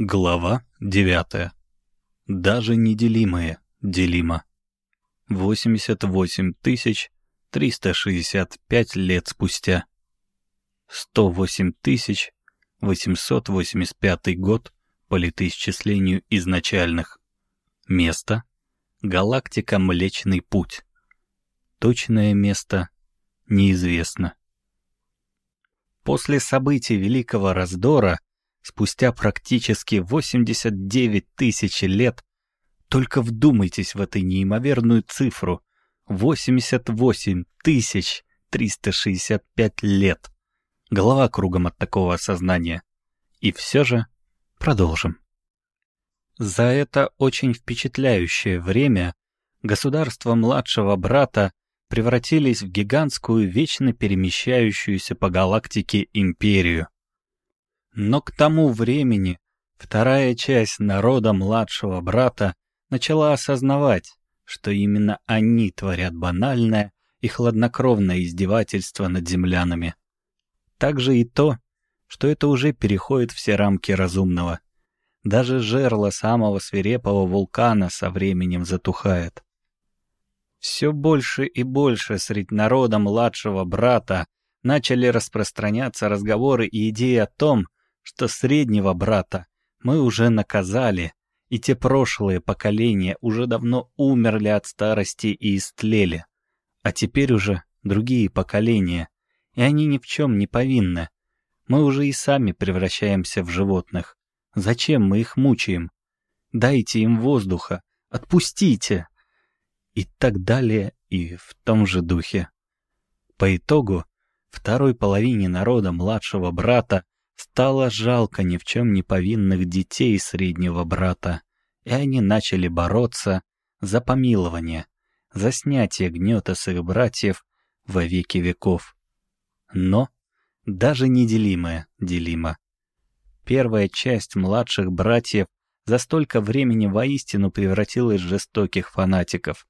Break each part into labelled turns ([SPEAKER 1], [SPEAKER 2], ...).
[SPEAKER 1] Глава девятая. Даже неделимое делимо. 88 тысяч 365 лет спустя. 108 тысяч 885 год по летоисчислению изначальных. Место — галактика Млечный Путь. Точное место неизвестно. После событий Великого Раздора спустя практически 89 тысяч лет, только вдумайтесь в эту неимоверную цифру — 88 тысяч 365 лет. Голова кругом от такого осознания. И все же продолжим. За это очень впечатляющее время государства младшего брата превратились в гигантскую вечно перемещающуюся по галактике империю. Но к тому времени вторая часть народа младшего брата начала осознавать, что именно они творят банальное и хладнокровное издевательство над землянами. Также и то, что это уже переходит все рамки разумного. Даже жерло самого свирепого вулкана со временем затухает. Все больше и больше среди народа младшего брата начали распространяться разговоры и идеи о том, что среднего брата мы уже наказали, и те прошлые поколения уже давно умерли от старости и истлели. А теперь уже другие поколения, и они ни в чем не повинны. Мы уже и сами превращаемся в животных. Зачем мы их мучаем? Дайте им воздуха, отпустите. И так далее, и в том же духе. По итогу, второй половине народа младшего брата Стало жалко ни в чем не повинных детей среднего брата, и они начали бороться за помилование, за снятие гнета с их братьев во веки веков. Но даже неделимое делимо. Первая часть младших братьев за столько времени воистину превратилась в жестоких фанатиков.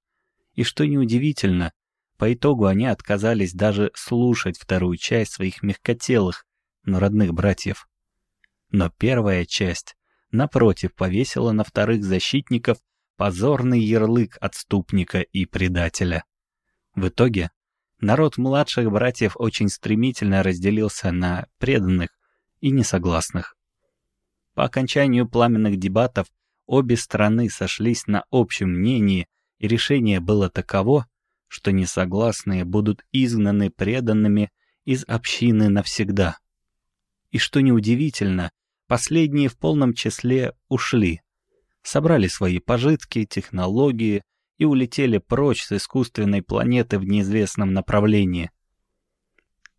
[SPEAKER 1] И что неудивительно, по итогу они отказались даже слушать вторую часть своих мягкотелых, но родных братьев. Но первая часть, напротив, повесила на вторых защитников позорный ярлык отступника и предателя. В итоге народ младших братьев очень стремительно разделился на преданных и несогласных. По окончанию пламенных дебатов обе стороны сошлись на общем мнении, и решение было таково, что несогласные будут изгнаны преданными из общины навсегда. И что неудивительно, последние в полном числе ушли. Собрали свои пожитки, технологии и улетели прочь с искусственной планеты в неизвестном направлении.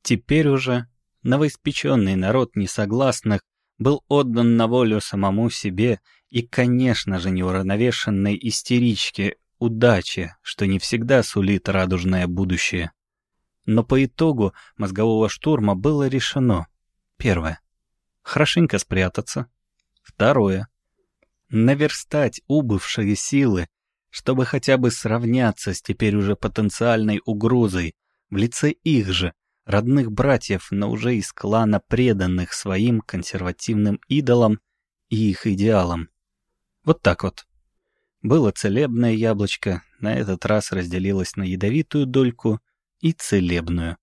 [SPEAKER 1] Теперь уже новоиспеченный народ несогласных был отдан на волю самому себе и, конечно же, неуравновешенной истеричке удачи, что не всегда сулит радужное будущее. Но по итогу мозгового штурма было решено — Первое. Хорошенько спрятаться. Второе. Наверстать убывшие силы, чтобы хотя бы сравняться с теперь уже потенциальной угрозой в лице их же, родных братьев, но уже из клана преданных своим консервативным идолам и их идеалам. Вот так вот. Было целебное яблочко, на этот раз разделилось на ядовитую дольку и целебную.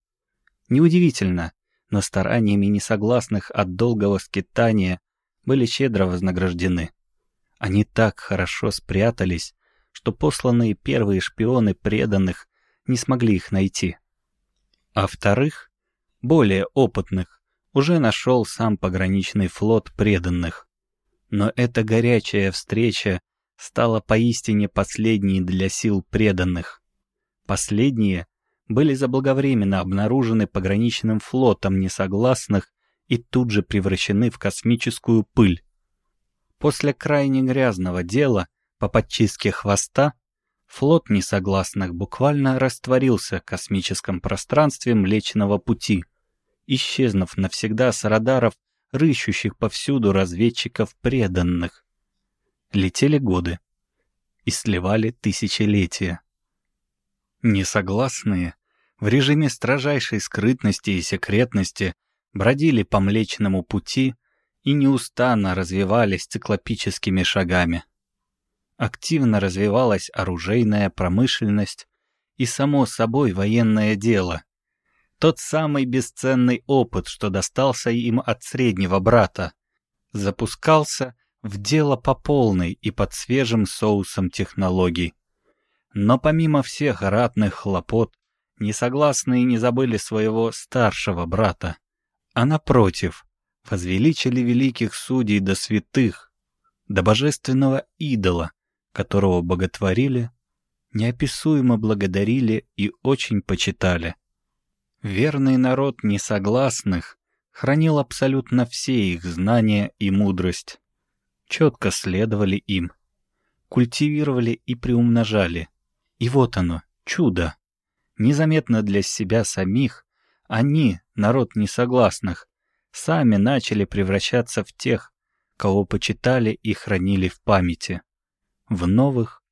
[SPEAKER 1] Неудивительно, но стараниями несогласных от долгого скитания были щедро вознаграждены. Они так хорошо спрятались, что посланные первые шпионы преданных не смогли их найти. А вторых, более опытных, уже нашел сам пограничный флот преданных. Но эта горячая встреча стала поистине последней для сил преданных. Последние были заблаговременно обнаружены пограничным флотом несогласных и тут же превращены в космическую пыль. После крайне грязного дела по подчистке хвоста флот несогласных буквально растворился в космическом пространстве Млечного Пути, исчезнув навсегда с радаров рыщущих повсюду разведчиков преданных. Летели годы и сливали тысячелетия. Несогласные в режиме строжайшей скрытности и секретности бродили по Млечному пути и неустанно развивались циклопическими шагами. Активно развивалась оружейная промышленность и, само собой, военное дело. Тот самый бесценный опыт, что достался им от среднего брата, запускался в дело по полной и под свежим соусом технологий. Но помимо всех ратных хлопот, несогласные не забыли своего старшего брата, а напротив, возвеличили великих судей до святых, до божественного идола, которого боготворили, неописуемо благодарили и очень почитали. Верный народ несогласных хранил абсолютно все их знания и мудрость. Четко следовали им, культивировали и приумножали. И вот оно, чудо. Незаметно для себя самих, они, народ несогласных, сами начали превращаться в тех, кого почитали и хранили в памяти в новых,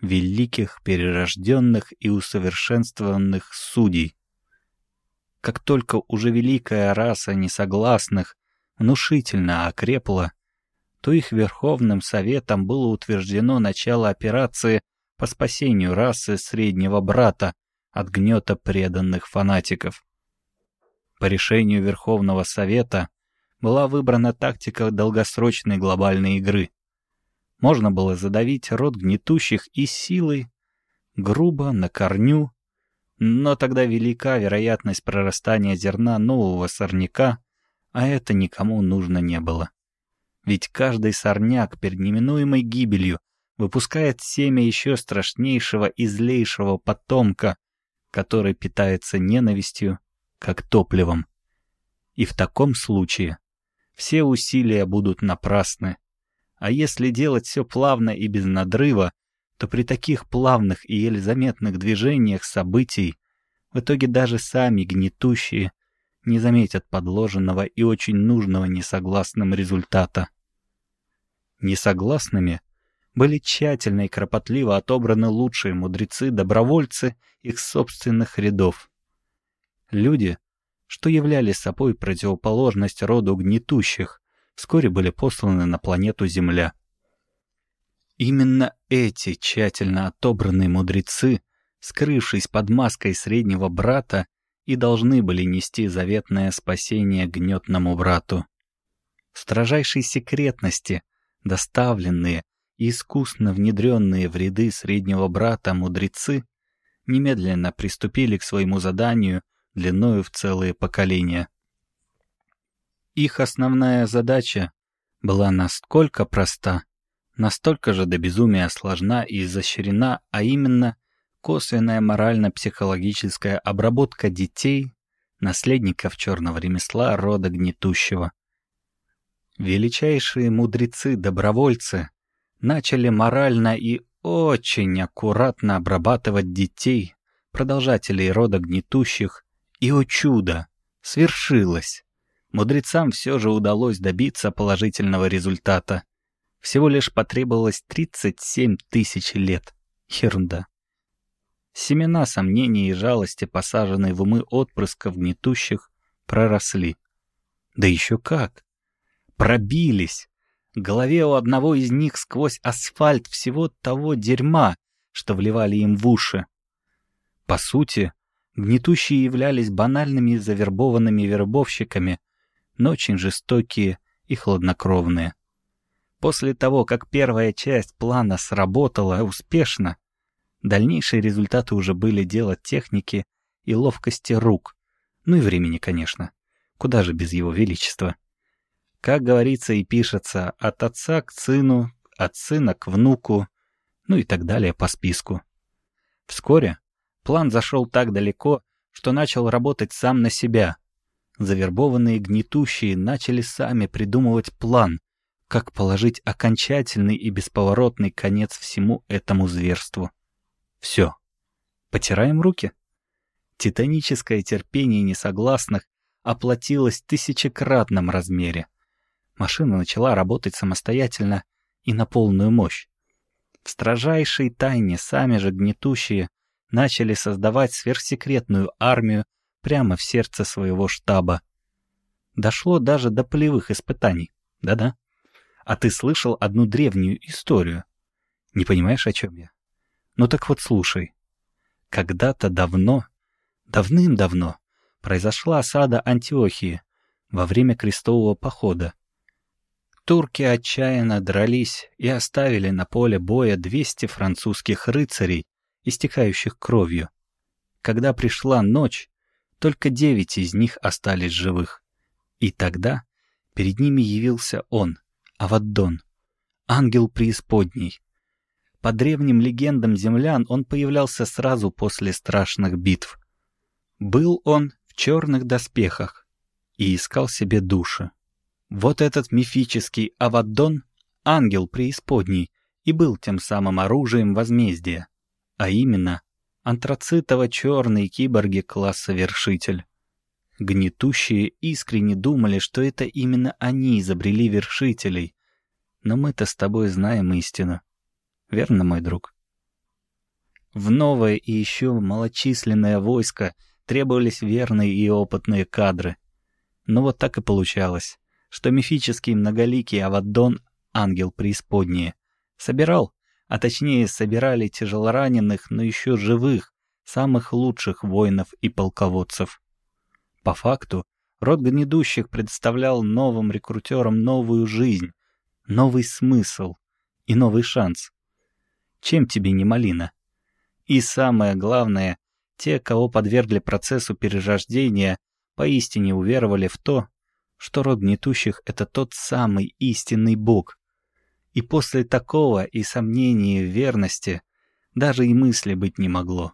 [SPEAKER 1] великих, перерожденных и усовершенствованных судей. Как только уже великая раса несогласных внушительно окрепла, то их Верховным Советом было утверждено начало операции по спасению расы Среднего Брата от гнета преданных фанатиков. По решению Верховного Совета была выбрана тактика долгосрочной глобальной игры — можно было задавить рот гнетущих и силой, грубо, на корню, но тогда велика вероятность прорастания зерна нового сорняка, а это никому нужно не было. Ведь каждый сорняк перед неминуемой гибелью выпускает семя еще страшнейшего и злейшего потомка, который питается ненавистью, как топливом. И в таком случае все усилия будут напрасны, а если делать все плавно и без надрыва, то при таких плавных и еле заметных движениях событий в итоге даже сами гнетущие не заметят подложенного и очень нужного несогласным результата. Несогласными были тщательно и кропотливо отобраны лучшие мудрецы-добровольцы их собственных рядов. Люди, что являли собой противоположность роду гнетущих, вскоре были посланы на планету Земля. Именно эти тщательно отобранные мудрецы, скрывшись под маской среднего брата, и должны были нести заветное спасение гнетному брату. В строжайшей секретности, доставленные искусно внедренные в ряды среднего брата мудрецы, немедленно приступили к своему заданию длиною в целые поколения. Их основная задача была настолько проста, настолько же до безумия сложна и изощрена, а именно косвенная морально-психологическая обработка детей, наследников черного ремесла рода гнетущего. Величайшие мудрецы-добровольцы начали морально и очень аккуратно обрабатывать детей, продолжателей рода гнетущих, и, о чудо, свершилось мудрецам все же удалось добиться положительного результата. Всего лишь потребовалось 37 тысяч лет. Ерунда. Семена сомнений и жалости, посаженные в умы отпрысков гнетущих, проросли. Да еще как! Пробились! Голове у одного из них сквозь асфальт всего того дерьма, что вливали им в уши. По сути, гнетущие являлись банальными завербованными вербовщиками — но очень жестокие и хладнокровные. После того, как первая часть плана сработала успешно, дальнейшие результаты уже были дело техники и ловкости рук, ну и времени, конечно. Куда же без его величества? Как говорится и пишется, от отца к сыну, от сына к внуку, ну и так далее по списку. Вскоре план зашел так далеко, что начал работать сам на себя, Завербованные гнетущие начали сами придумывать план, как положить окончательный и бесповоротный конец всему этому зверству. Все. Потираем руки. Титаническое терпение несогласных оплатилось тысячекратном размере. Машина начала работать самостоятельно и на полную мощь. В строжайшей тайне сами же гнетущие начали создавать сверхсекретную армию прямо в сердце своего штаба. Дошло даже до полевых испытаний. Да-да. А ты слышал одну древнюю историю? Не понимаешь, о чем я? Ну так вот слушай. Когда-то давно, давным-давно, произошла осада Антиохии во время крестового похода. Турки отчаянно дрались и оставили на поле боя 200 французских рыцарей, истекающих кровью. Когда пришла ночь, только девять из них остались живых. И тогда перед ними явился он, Аваддон, ангел преисподней. По древним легендам землян он появлялся сразу после страшных битв. Был он в черных доспехах и искал себе души. Вот этот мифический Аваддон, ангел преисподней, и был тем самым оружием возмездия, а именно антрацитово-черный киборги класса Вершитель. Гнетущие искренне думали, что это именно они изобрели Вершителей, но мы-то с тобой знаем истину. Верно, мой друг? В новое и еще малочисленное войско требовались верные и опытные кадры. Но вот так и получалось что мифический многоликий Аваддон, ангел преисподней, собирал, а точнее собирали тяжелораненых, но еще живых, самых лучших воинов и полководцев. По факту, род гнедущих представлял новым рекрутерам новую жизнь, новый смысл и новый шанс. Чем тебе не малина? И самое главное, те, кого подвергли процессу перерождения, поистине уверовали в то, что род гнетущих — это тот самый истинный Бог. И после такого и сомнения в верности даже и мысли быть не могло.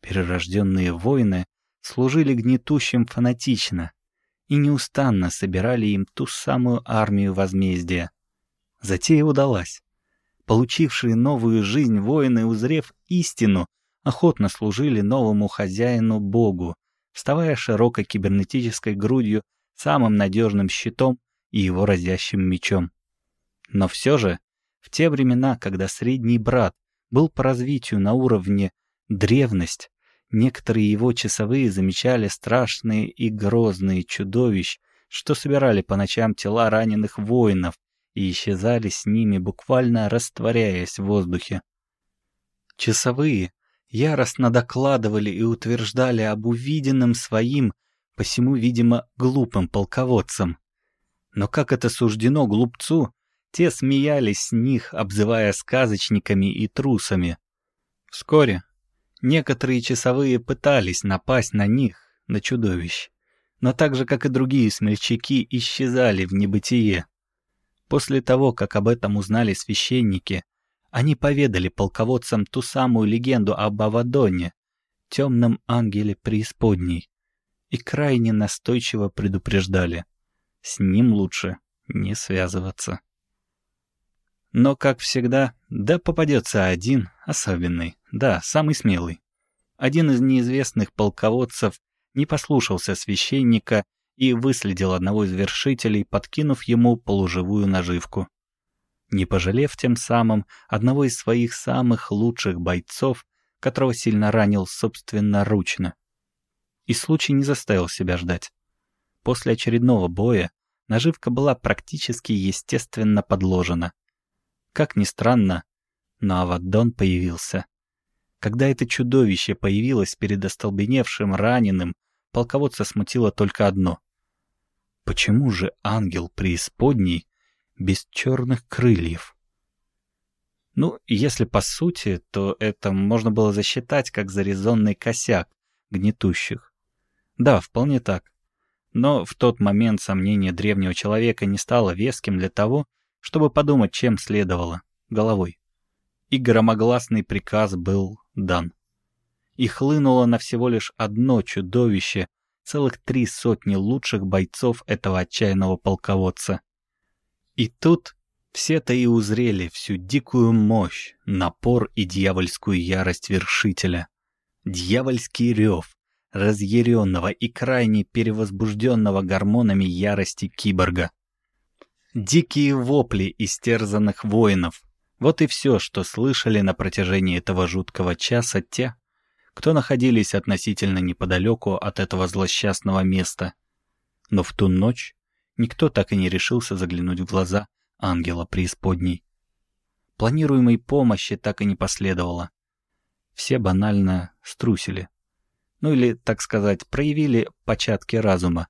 [SPEAKER 1] Перерожденные воины служили гнетущим фанатично и неустанно собирали им ту самую армию возмездия. Затея удалась. Получившие новую жизнь воины, узрев истину, охотно служили новому хозяину Богу, вставая широкой кибернетической грудью самым надежным щитом и его разящим мечом. Но все же, в те времена, когда средний брат был по развитию на уровне древность, некоторые его часовые замечали страшные и грозные чудовищ, что собирали по ночам тела раненых воинов и исчезали с ними, буквально растворяясь в воздухе. Часовые яростно докладывали и утверждали об увиденном своим посему, видимо, глупым полководцам. Но как это суждено глупцу, те смеялись с них, обзывая сказочниками и трусами. Вскоре некоторые часовые пытались напасть на них, на чудовищ, но так же, как и другие смельчаки, исчезали в небытие. После того, как об этом узнали священники, они поведали полководцам ту самую легенду об Авадоне, темном ангеле преисподней, и крайне настойчиво предупреждали. С ним лучше не связываться. Но, как всегда, да попадется один, особенный, да, самый смелый. Один из неизвестных полководцев не послушался священника и выследил одного из вершителей, подкинув ему полуживую наживку. Не пожалев тем самым одного из своих самых лучших бойцов, которого сильно ранил собственноручно. И случай не заставил себя ждать. После очередного боя наживка была практически естественно подложена. Как ни странно, но Аваддон появился. Когда это чудовище появилось перед остолбеневшим раненым, полководца смутило только одно. Почему же ангел преисподней без черных крыльев? Ну, если по сути, то это можно было засчитать как зарезонный косяк гнетущих. Да, вполне так. Но в тот момент сомнение древнего человека не стало веским для того, чтобы подумать, чем следовало, головой. И громогласный приказ был дан. И хлынуло на всего лишь одно чудовище, целых три сотни лучших бойцов этого отчаянного полководца. И тут все-то и узрели всю дикую мощь, напор и дьявольскую ярость вершителя. Дьявольский рев, разъяренного и крайне перевозбужденного гормонами ярости киборга. Дикие вопли истерзанных воинов. Вот и все, что слышали на протяжении этого жуткого часа те, кто находились относительно неподалеку от этого злосчастного места. Но в ту ночь Никто так и не решился заглянуть в глаза ангела преисподней. Планируемой помощи так и не последовало. Все банально струсили. Ну или, так сказать, проявили початки разума.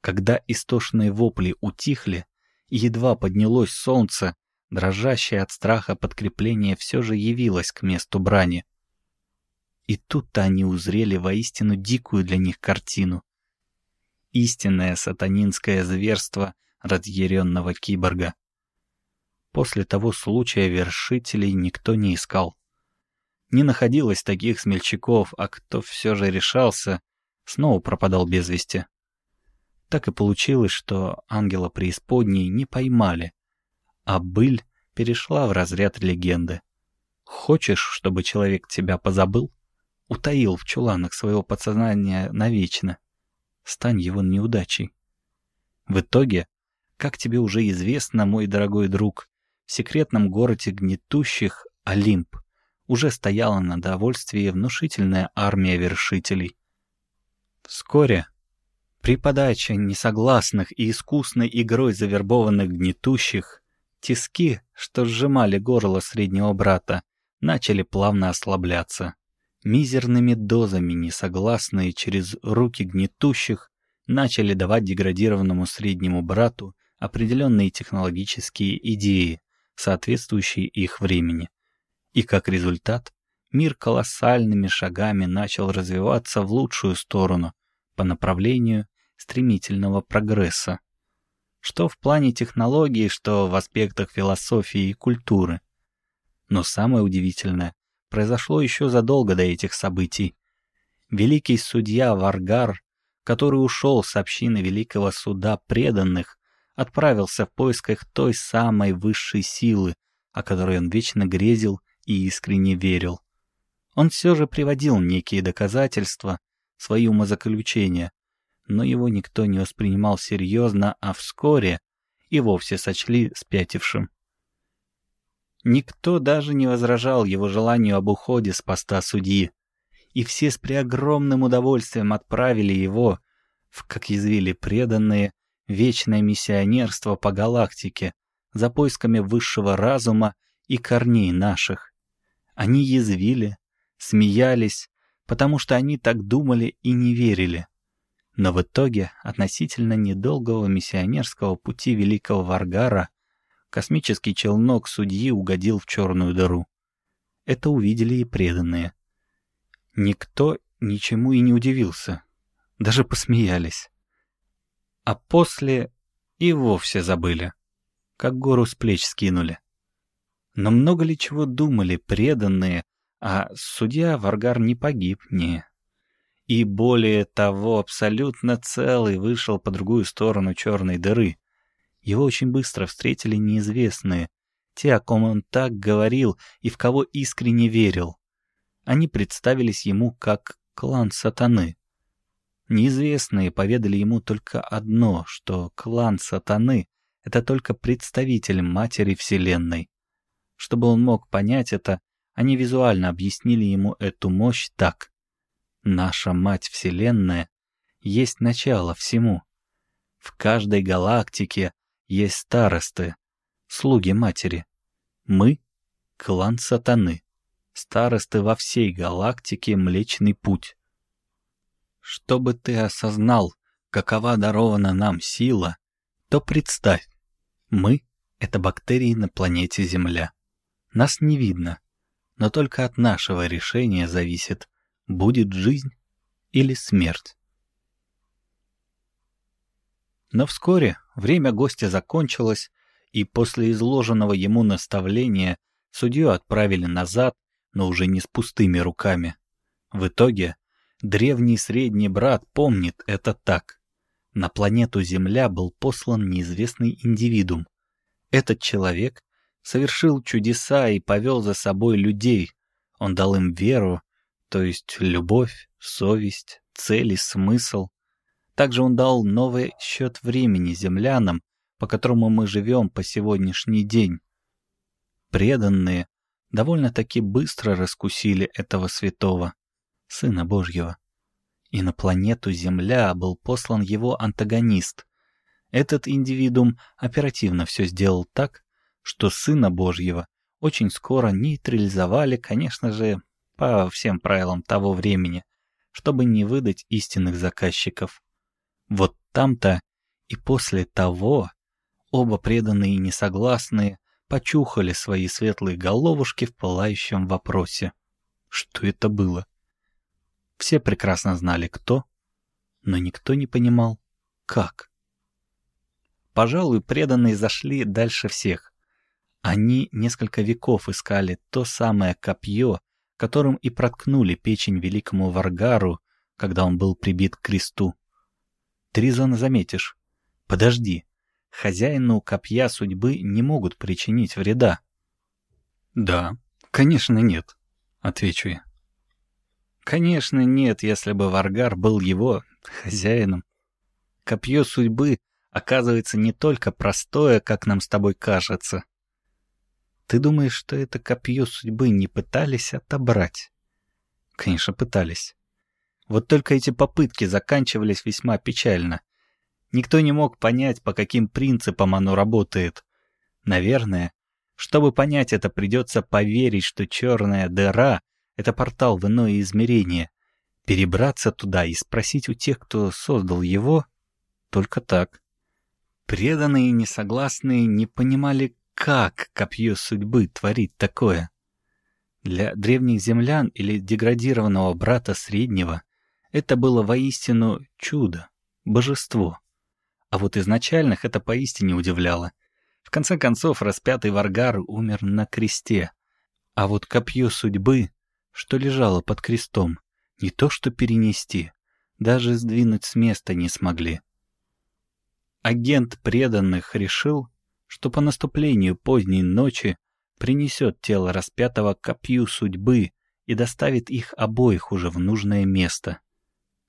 [SPEAKER 1] Когда истошные вопли утихли, едва поднялось солнце, дрожащее от страха подкрепление все же явилось к месту брани. И тут-то они узрели воистину дикую для них картину. Истинное сатанинское зверство разъяренного киборга. После того случая вершителей никто не искал. Не находилось таких смельчаков, а кто все же решался, снова пропадал без вести. Так и получилось, что ангела преисподней не поймали, а быль перешла в разряд легенды. Хочешь, чтобы человек тебя позабыл? Утаил в чуланах своего подсознания навечно. Стань его неудачей. В итоге, как тебе уже известно, мой дорогой друг, в секретном городе гнетущих Олимп уже стояла на довольствии внушительная армия вершителей. Вскоре при подаче несогласных и искусной игрой завербованных гнетущих, тиски, что сжимали горло среднего брата, начали плавно ослабляться. Мизерными дозами несогласные через руки гнетущих начали давать деградированному среднему брату определенные технологические идеи, соответствующие их времени. И как результат, мир колоссальными шагами начал развиваться в лучшую сторону по направлению стремительного прогресса. Что в плане технологий, что в аспектах философии и культуры. Но самое удивительное произошло еще задолго до этих событий. Великий судья Варгар, который ушел с общины Великого Суда преданных, отправился в поисках той самой высшей силы, о которой он вечно грезил и искренне верил. Он все же приводил некие доказательства, свои умозаключения, но его никто не воспринимал серьезно, а вскоре и вовсе сочли спятившим. Никто даже не возражал его желанию об уходе с поста судьи, и все с преогромным удовольствием отправили его в, как язвили преданные, вечное миссионерство по галактике за поисками высшего разума и корней наших. Они язвили, смеялись, потому что они так думали и не верили. Но в итоге относительно недолгого миссионерского пути великого Варгара космический челнок судьи угодил в черную дыру. Это увидели и преданные. Никто ничему и не удивился. Даже посмеялись. А после и вовсе забыли. Как гору с плеч скинули. Но много ли чего думали преданные, а судья Варгар не погиб, не. И более того, абсолютно целый вышел по другую сторону черной дыры. Его очень быстро встретили неизвестные, те, о ком он так говорил и в кого искренне верил. Они представились ему как клан сатаны. Неизвестные поведали ему только одно, что клан сатаны — это только представитель Матери Вселенной. Чтобы он мог понять это, они визуально объяснили ему эту мощь так. Наша Мать Вселенная есть начало всему. В каждой галактике есть старосты, слуги Матери. Мы — клан сатаны, старосты во всей галактике Млечный Путь. Чтобы ты осознал, какова дарована нам сила, то представь, мы — это бактерии на планете Земля. Нас не видно, но только от нашего решения зависит, будет жизнь или смерть. Но вскоре время гостя закончилось, и после изложенного ему наставления судью отправили назад, но уже не с пустыми руками. В итоге древний средний брат помнит это так. На планету Земля был послан неизвестный индивидуум. Этот человек совершил чудеса и повел за собой людей. Он дал им веру, то есть любовь, совесть, цель и смысл. Также он дал новый счет времени землянам, по которому мы живем по сегодняшний день. Преданные довольно-таки быстро раскусили этого святого, Сына Божьего. И на планету Земля был послан его антагонист, Этот индивидуум оперативно все сделал так, что Сына Божьего очень скоро нейтрализовали, конечно же, по всем правилам того времени, чтобы не выдать истинных заказчиков. Вот там-то и после того оба преданные и несогласные почухали свои светлые головушки в пылающем вопросе. Что это было? Все прекрасно знали, кто, но никто не понимал, как. Пожалуй, преданные зашли дальше всех. Они несколько веков искали то самое копье, которым и проткнули печень великому Варгару, когда он был прибит к кресту. Тризон заметишь. Подожди, хозяину копья судьбы не могут причинить вреда. Да, конечно, нет, отвечу я. Конечно, нет, если бы Варгар был его хозяином. Копье судьбы оказывается не только простое, как нам с тобой кажется. Ты думаешь, что это копье судьбы не пытались отобрать? Конечно, пытались. Вот только эти попытки заканчивались весьма печально. Никто не мог понять, по каким принципам оно работает. Наверное, чтобы понять это, придется поверить, что черная дыра это портал в иное измерение. Перебраться туда и спросить у тех, кто создал его, только так. Преданные несогласные не понимали, как копье судьбы творит такое. Для древних землян или деградированного брата среднего это было воистину чудо, божество. А вот изначальных это поистине удивляло. В конце концов, распятый Варгар умер на кресте. А вот копье судьбы что лежало под крестом, не то что перенести, даже сдвинуть с места не смогли. Агент преданных решил, что по наступлению поздней ночи принесет тело распятого копью судьбы и доставит их обоих уже в нужное место.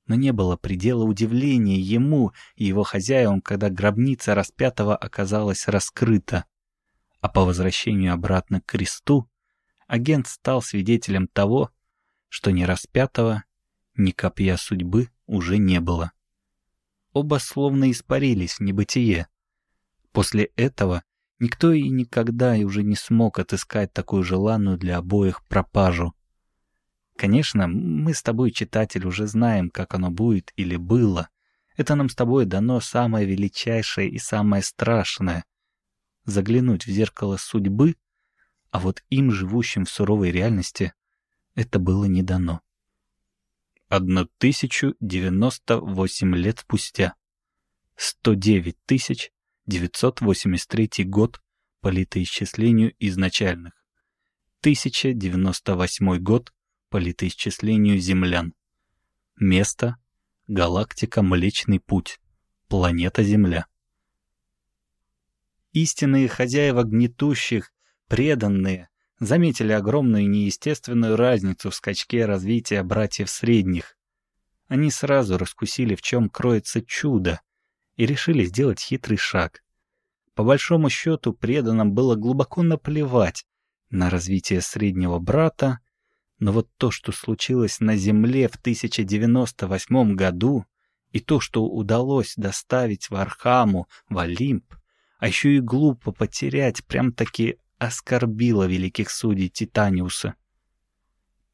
[SPEAKER 1] Но не было предела удивления ему и его хозяевам, когда гробница распятого оказалась раскрыта. А по возвращению обратно к кресту агент стал свидетелем того, что ни распятого, ни копья судьбы уже не было. Оба словно испарились в небытие. После этого никто и никогда и уже не смог отыскать такую желанную для обоих пропажу. Конечно, мы с тобой, читатель, уже знаем, как оно будет или было. Это нам с тобой дано самое величайшее и самое страшное — заглянуть в зеркало судьбы а вот им, живущим в суровой реальности, это было не дано. 1098 лет спустя. 109 983 год по летоисчислению изначальных. 1098 год по летоисчислению землян. Место — галактика Млечный Путь, планета Земля. Истинные хозяева гнетущих преданные, заметили огромную неестественную разницу в скачке развития братьев средних. Они сразу раскусили, в чем кроется чудо, и решили сделать хитрый шаг. По большому счету, преданным было глубоко наплевать на развитие среднего брата, но вот то, что случилось на Земле в 1098 году, и то, что удалось доставить Вархаму, в Олимп, а еще и глупо потерять прям-таки оскорбила великих судей Титаниуса.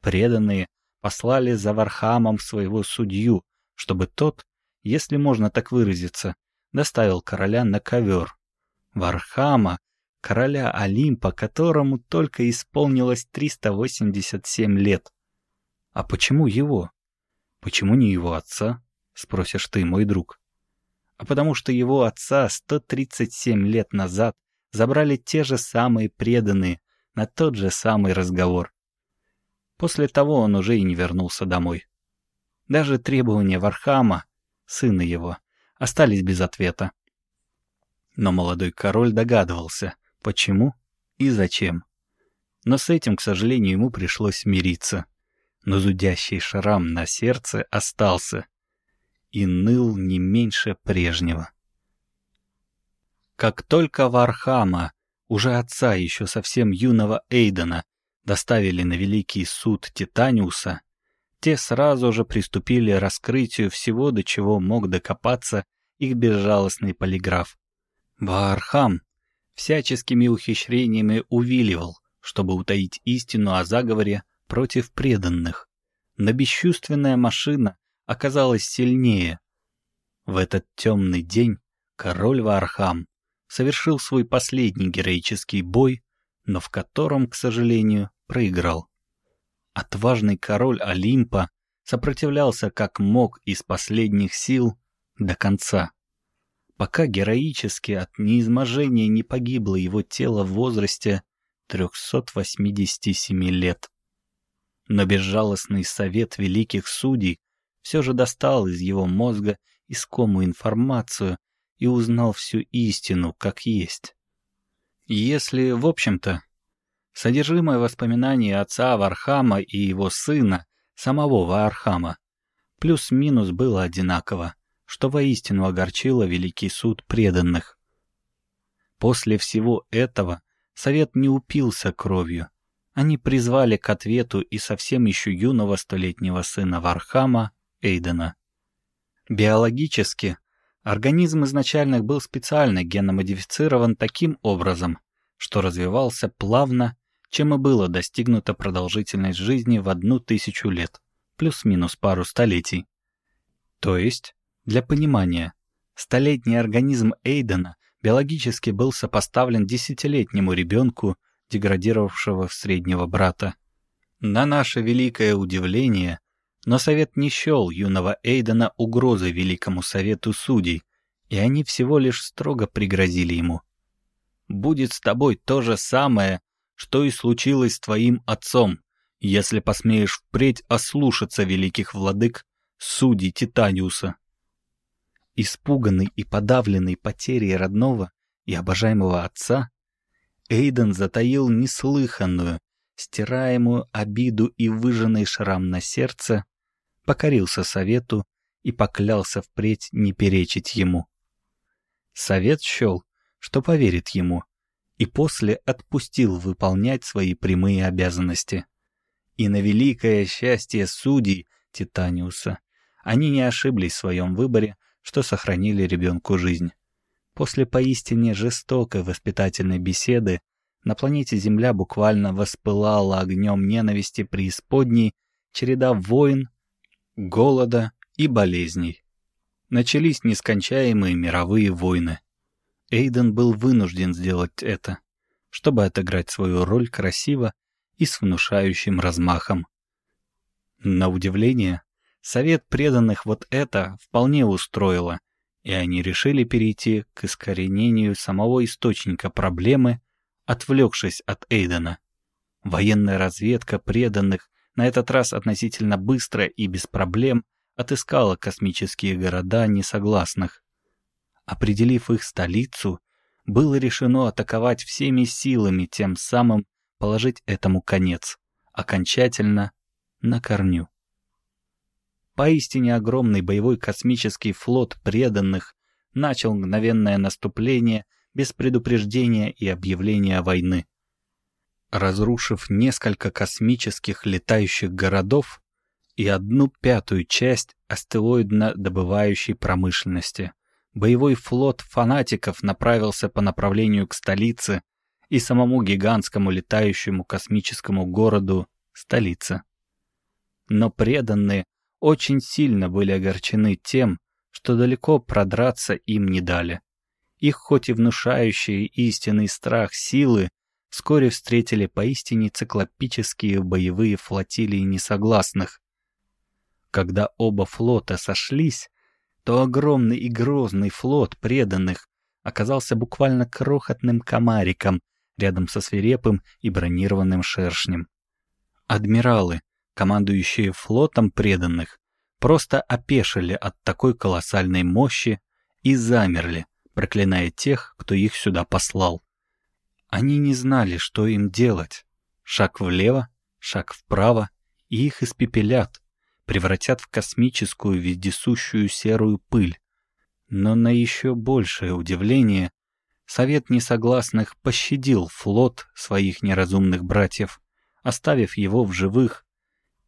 [SPEAKER 1] Преданные послали за Вархамом своего судью, чтобы тот, если можно так выразиться, доставил короля на ковер. Вархама, короля Олимпа, которому только исполнилось 387 лет. А почему его? Почему не его отца? Спросишь ты, мой друг. А потому что его отца 137 лет назад забрали те же самые преданные на тот же самый разговор. После того он уже и не вернулся домой. Даже требования Вархама, сына его, остались без ответа. Но молодой король догадывался, почему и зачем. Но с этим, к сожалению, ему пришлось смириться. Но зудящий шрам на сердце остался и ныл не меньше прежнего. Как только Вархама, уже отца еще совсем юного Эйдена, доставили на великий суд Титаниуса, те сразу же приступили к раскрытию всего, до чего мог докопаться их безжалостный полиграф. Ваархам всяческими ухищрениями увиливал, чтобы утаить истину о заговоре против преданных. Но бесчувственная машина оказалась сильнее. В этот темный день король Вархам совершил свой последний героический бой, но в котором, к сожалению, проиграл. Отважный король Олимпа сопротивлялся как мог из последних сил до конца. Пока героически от неизможения не погибло его тело в возрасте 387 лет. Но безжалостный совет великих судей все же достал из его мозга искомую информацию и узнал всю истину как есть. Если, в общем-то, содержимое воспоминаний отца Вархама и его сына, самого Вархама, плюс-минус было одинаково, что воистину огорчило великий суд преданных. После всего этого совет не упился кровью. Они призвали к ответу и совсем еще юного столетнего сына Вархама, Эйдена. Биологически Организм изначально был специально геномодифицирован таким образом, что развивался плавно, чем и было достигнуто продолжительность жизни в одну тысячу лет, плюс-минус пару столетий. То есть, для понимания, столетний организм Эйдена биологически был сопоставлен десятилетнему ребенку, деградировавшего в среднего брата. На наше великое удивление, но совет не счел юного Эйдена угрозой Великому Совету Судей, и они всего лишь строго пригрозили ему. «Будет с тобой то же самое, что и случилось с твоим отцом, если посмеешь впредь ослушаться великих владык, судей Титаниуса». Испуганный и подавленный потерей родного и обожаемого отца, Эйден затаил неслыханную, стираемую обиду и выжженный шрам на сердце, покорился совету и поклялся впредь не перечить ему. Совет счел, что поверит ему, и после отпустил выполнять свои прямые обязанности. И на великое счастье судей Титаниуса они не ошиблись в своем выборе, что сохранили ребенку жизнь. После поистине жестокой воспитательной беседы на планете Земля буквально воспылала огнем ненависти преисподней череда войн, голода и болезней. Начались нескончаемые мировые войны. Эйден был вынужден сделать это, чтобы отыграть свою роль красиво и с внушающим размахом. На удивление, совет преданных вот это вполне устроило, и они решили перейти к искоренению самого источника проблемы, отвлекшись от Эйдена. Военная разведка преданных на этот раз относительно быстро и без проблем отыскала космические города несогласных. Определив их столицу, было решено атаковать всеми силами, тем самым положить этому конец, окончательно на корню. Поистине огромный боевой космический флот преданных начал мгновенное наступление без предупреждения и объявления войны разрушив несколько космических летающих городов и одну пятую часть астероидно-добывающей промышленности. Боевой флот фанатиков направился по направлению к столице и самому гигантскому летающему космическому городу столица. Но преданные очень сильно были огорчены тем, что далеко продраться им не дали. Их хоть и внушающие истинный страх силы вскоре встретили поистине циклопические боевые флотилии несогласных. Когда оба флота сошлись, то огромный и грозный флот преданных оказался буквально крохотным комариком рядом со свирепым и бронированным шершнем. Адмиралы, командующие флотом преданных, просто опешили от такой колоссальной мощи и замерли, проклиная тех, кто их сюда послал. Они не знали, что им делать. Шаг влево, шаг вправо, и их испепелят, превратят в космическую вездесущую серую пыль. Но на еще большее удивление, Совет Несогласных пощадил флот своих неразумных братьев, оставив его в живых,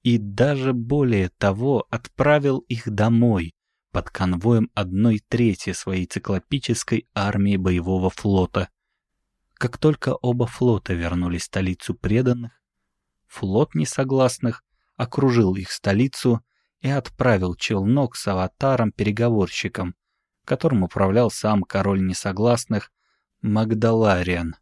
[SPEAKER 1] и даже более того отправил их домой, под конвоем одной трети своей циклопической армии боевого флота. Как только оба флота вернулись в столицу преданных, флот несогласных окружил их столицу и отправил челнок с аватаром-переговорщиком, которым управлял сам король несогласных Магдалариан.